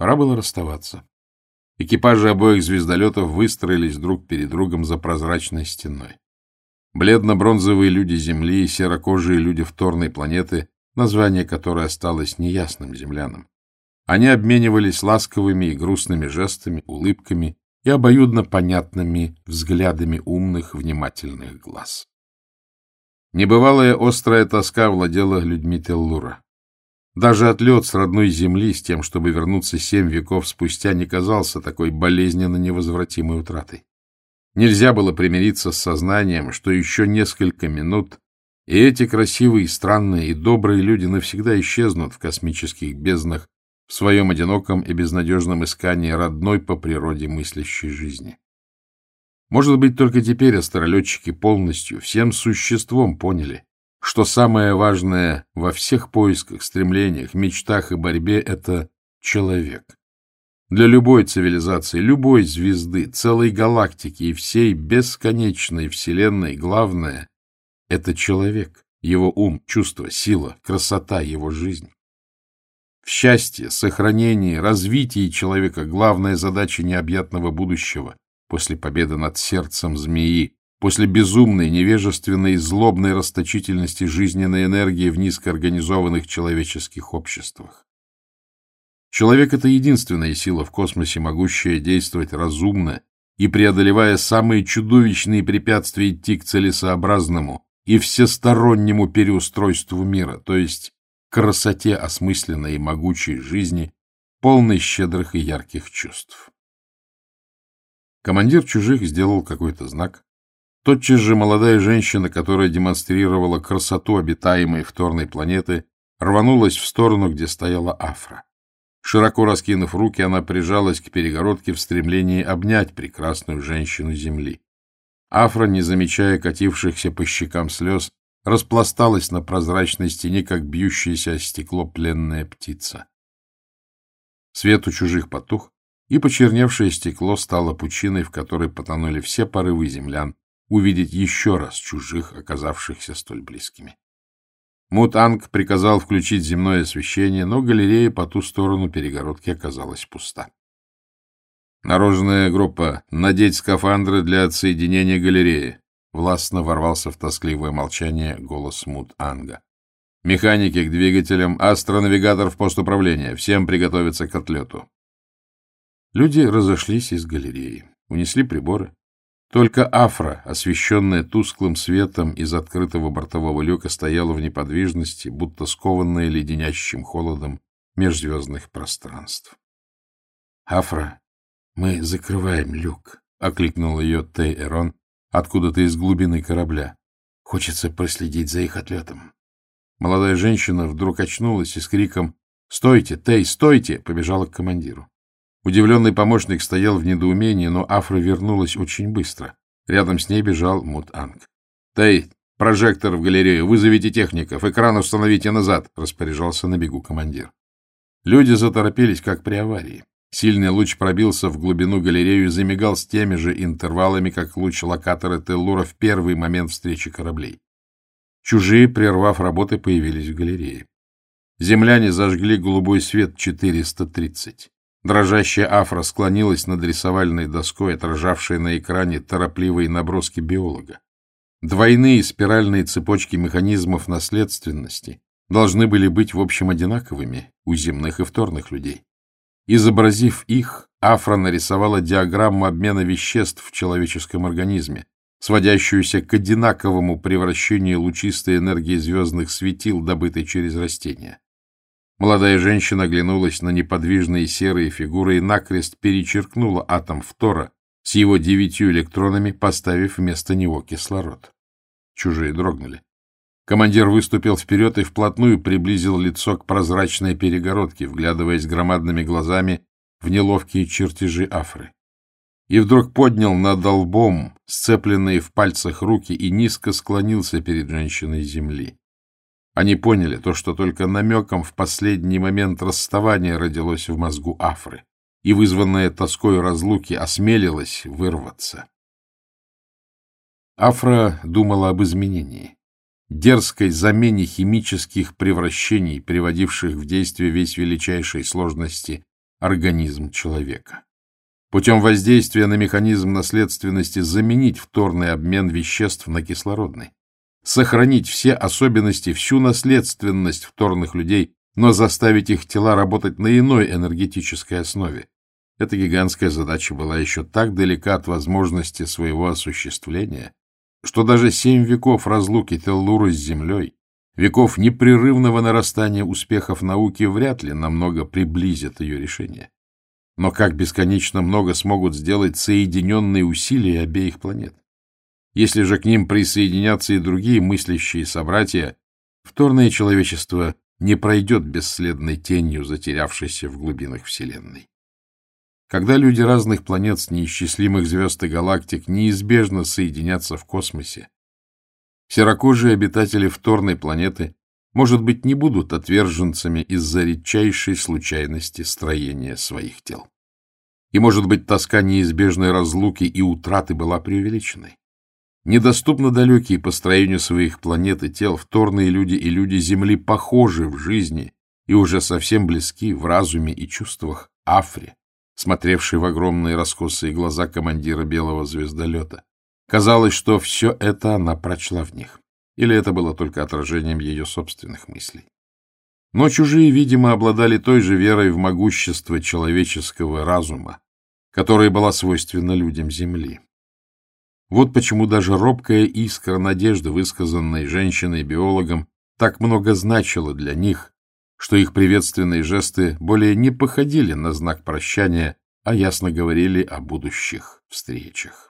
Пора было расставаться. Экипажи обоих звездолетов выстроились друг перед другом за прозрачной стеной. Бледно-бронзовые люди Земли и серокожие люди вторной планеты, название которой осталось неясным землянам. Они обменивались ласковыми и грустными жестами, улыбками и обоюдно понятными взглядами умных, внимательных глаз. Небывалая острая тоска владела людьми Теллура. Даже отлет с родной земли с тем, чтобы вернуться семь веков спустя, не казался такой болезненно невозвратимой утратой. Нельзя было примириться с сознанием, что еще несколько минут, и эти красивые, странные и добрые люди навсегда исчезнут в космических безднах в своем одиноком и безнадежном искании родной по природе мыслящей жизни. Может быть, только теперь астролетчики полностью, всем существом поняли, что самое важное во всех поисках, стремлениях, мечтах и борьбе — это человек. Для любой цивилизации, любой звезды, целой галактики и всей бесконечной Вселенной главное — это человек, его ум, чувство, сила, красота, его жизнь. В счастье, сохранении, развитии человека главная задача необъятного будущего после победы над сердцем змеи, после безумной, невежественной злобной расточительности жизненной энергии в низкоорганизованных человеческих обществах. Человек — это единственная сила в космосе, могущая действовать разумно и, преодолевая самые чудовищные препятствия, идти к целесообразному и всестороннему переустройству мира, то есть красоте осмысленной и могучей жизни, полной щедрых и ярких чувств. Командир чужих сделал какой-то знак, Тотчас же молодая женщина, которая демонстрировала красоту обитаемой вторной планеты, рванулась в сторону, где стояла Афра. Широко раскинув руки, она прижалась к перегородке в стремлении обнять прекрасную женщину Земли. Афра, не замечая катившихся по щекам слез, распласталась на прозрачной стене, как бьющаяся о стекло пленная птица. Свет у чужих потух, и почерневшее стекло стало пучиной, в которой потонули все порывы землян, увидеть еще раз чужих, оказавшихся столь близкими. Мутанг приказал включить земное освещение, но галерея по ту сторону перегородки оказалась пуста. Наружная группа. Надеть скафандры для отсоединения галереи. Властно ворвался в тоскливое молчание голос Мут-Анга. Механики к двигателям, астронавигатор в пост управления. Всем приготовиться к отлету. Люди разошлись из галереи, унесли приборы, только Афра, освещенная тусклым светом из открытого бортового люка, стояла в неподвижности, будто скованная леденящим холодом межзвездных пространств. — Афра, мы закрываем люк, — окликнул ее Тей-Эрон откуда-то из глубины корабля. Хочется проследить за их отлетом. Молодая женщина вдруг очнулась и с криком «Стойте, Тей, стойте!» побежала к командиру. Удивленный помощник стоял в недоумении, но Афра вернулась очень быстро. Рядом с ней бежал Мут-Анг. — Тей, прожектор в галерею, вызовите техников, экран установите назад, — распоряжался на бегу командир. Люди заторопились, как при аварии. Сильный луч пробился в глубину галерею и замигал с теми же интервалами, как луч локатора Теллура в первый момент встречи кораблей. Чужие, прервав работы, появились в галерее. Земляне зажгли голубой свет 430. Дрожащая афра склонилась над рисовальной доской, отражавшей на экране торопливые наброски биолога. Двойные спиральные цепочки механизмов наследственности должны были быть, в общем, одинаковыми у земных и вторных людей. Изобразив их, Афра нарисовала диаграмму обмена веществ в человеческом организме, сводящуюся к одинаковому превращению лучистой энергии звездных светил, добытой через растения. Молодая женщина оглянулась на неподвижные серые фигуры и накрест перечеркнула атом фтора с его девятью электронами, поставив вместо него кислород. Чужие дрогнули. Командир выступил вперед и вплотную приблизил лицо к прозрачной перегородке, вглядываясь громадными глазами в неловкие чертежи Афры. И вдруг поднял над долбом сцепленные в пальцах руки и низко склонился перед женщиной земли. Они поняли то, что только намеком в последний момент расставания родилось в мозгу Афры, и вызванная тоской разлуки осмелилась вырваться. Афра думала об изменении, дерзкой замене химических превращений, приводивших в действие весь величайшей сложности организм человека. Путем воздействия на механизм наследственности заменить вторный обмен веществ на кислородный. Сохранить все особенности, всю наследственность вторных людей, но заставить их тела работать на иной энергетической основе. Эта гигантская задача была еще так далека от возможности своего осуществления, что даже семь веков разлуки Теллуры с Землей, веков непрерывного нарастания успехов науки вряд ли намного приблизят ее решение. Но как бесконечно много смогут сделать соединенные усилия обеих планет? Если же к ним присоединятся и другие мыслящие собратья, вторное человечество не пройдет бесследной тенью, затерявшейся в глубинах Вселенной. Когда люди разных планет с неисчислимых звезд и галактик неизбежно соединятся в космосе, серокожие обитатели вторной планеты, может быть, не будут отверженцами из-за редчайшей случайности строения своих тел. И, может быть, тоска неизбежной разлуки и утраты была преувеличенной. Недоступно далекие по строению своих планет и тел, вторные люди и люди Земли похожи в жизни и уже совсем близки в разуме и чувствах Афри, смотревший в огромные раскосые глаза командира белого звездолета. Казалось, что все это она прочла в них. Или это было только отражением ее собственных мыслей. Но чужие, видимо, обладали той же верой в могущество человеческого разума, которая была свойственна людям Земли. Вот почему даже робкая искра надежды, высказанная женщиной-биологом, так много значила для них, что их приветственные жесты более не походили на знак прощания, а ясно говорили о будущих встречах.